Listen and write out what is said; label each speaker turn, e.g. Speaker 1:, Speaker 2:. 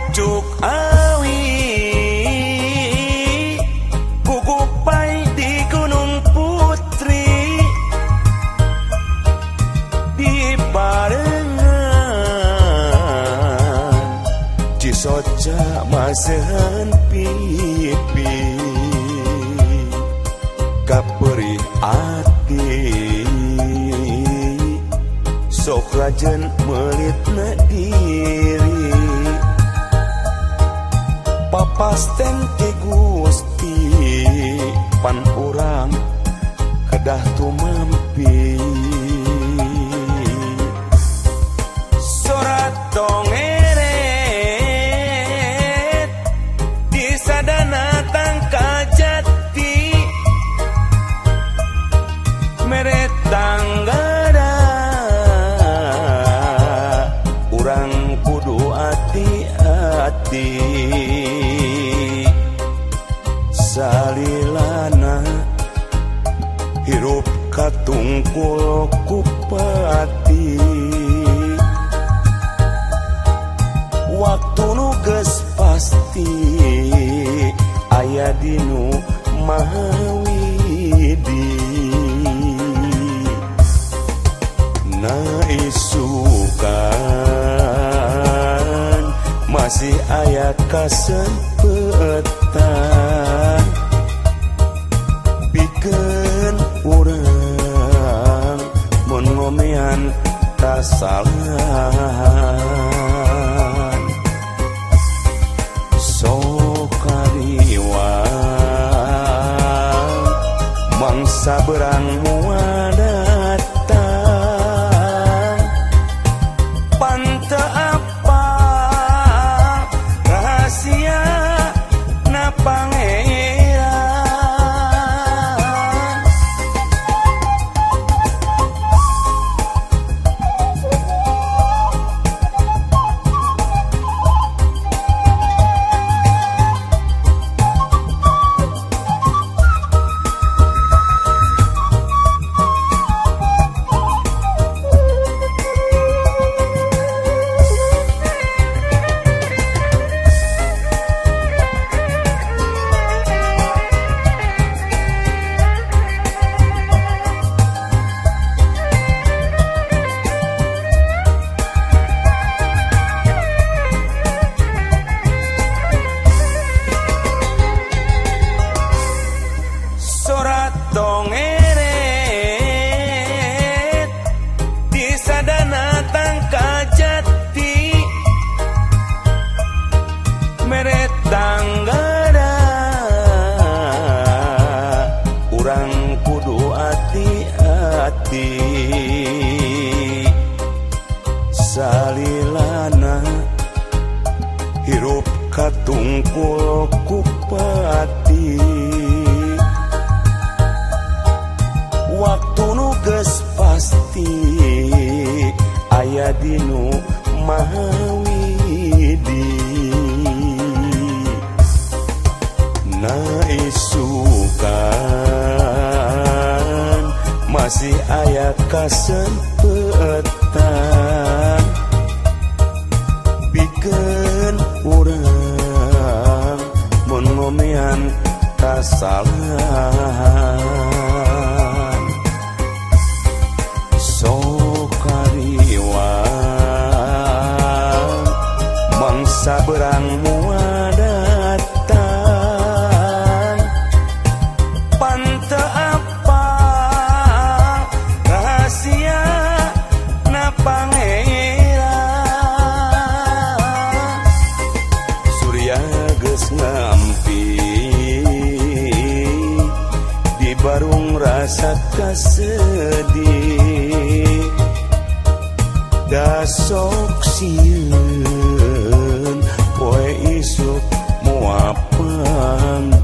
Speaker 1: pucuk awi gugupai di gunung putri. Di barengan cisoca masehan pipi. Kapuri ati sok rajen melitna diri papasten ti Gusti pan urang kedah tumempi surat dongeret di sadana tangka jati meret tanggara urang kudu ati-ati hirup katungkul kupati waktu nuges pasti ayah dinu mahawidi. Na isukan masih aya kasempatan bikin salah sokariwa mangsa berangmu. sadana tangka jati meret tanggara. Urang kudu hati-hati. Salilana hirup katungkul masih ayat kasempetan bikin urang mun ngomean kasalahan rasa kasedih dasok siun poe isuk muapang